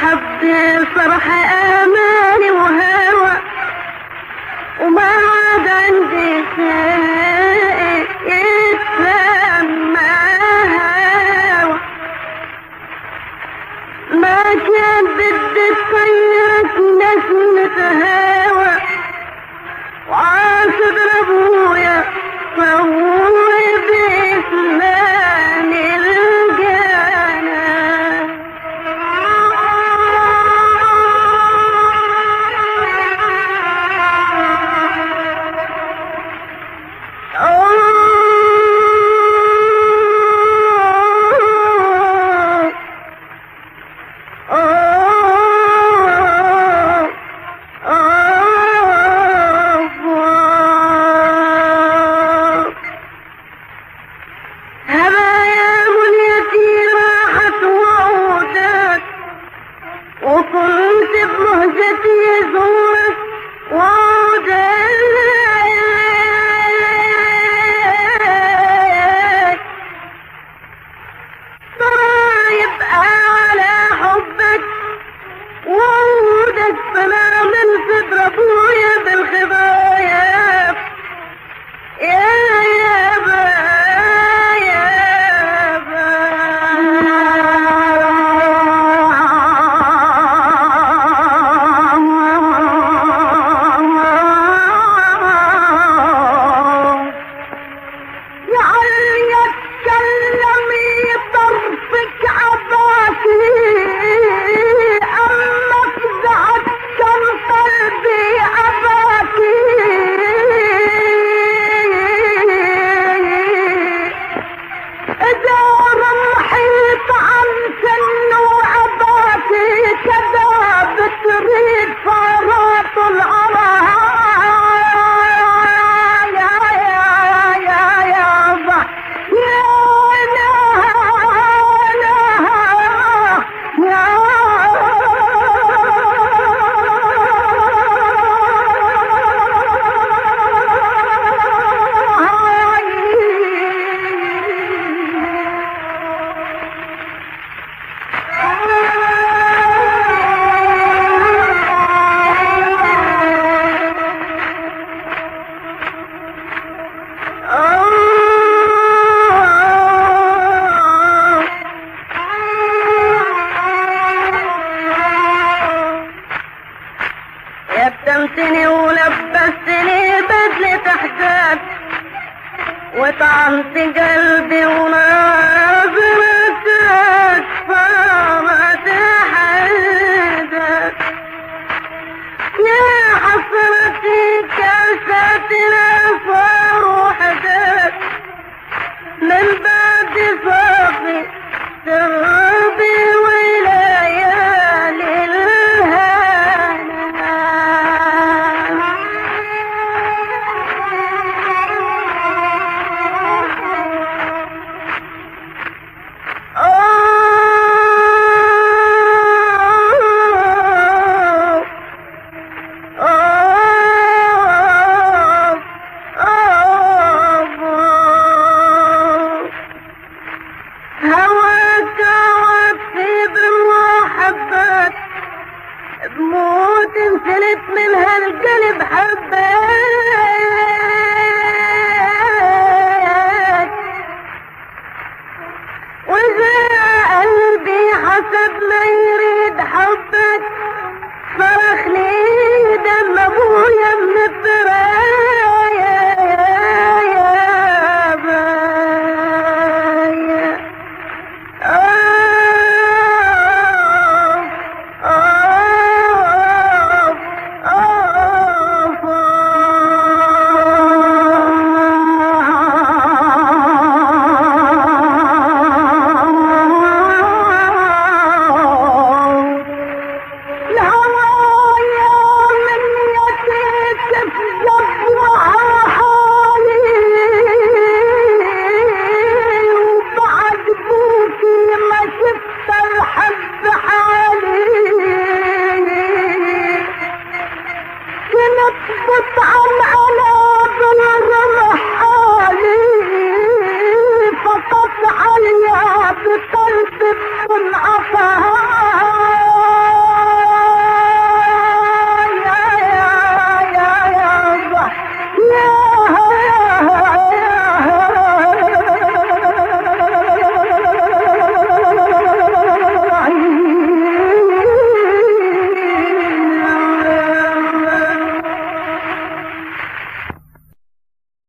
سحبت فرح آمالي وهوى. وما عاد عندي خير. في قلبي وما الخيوط انسلت منها القلب حبات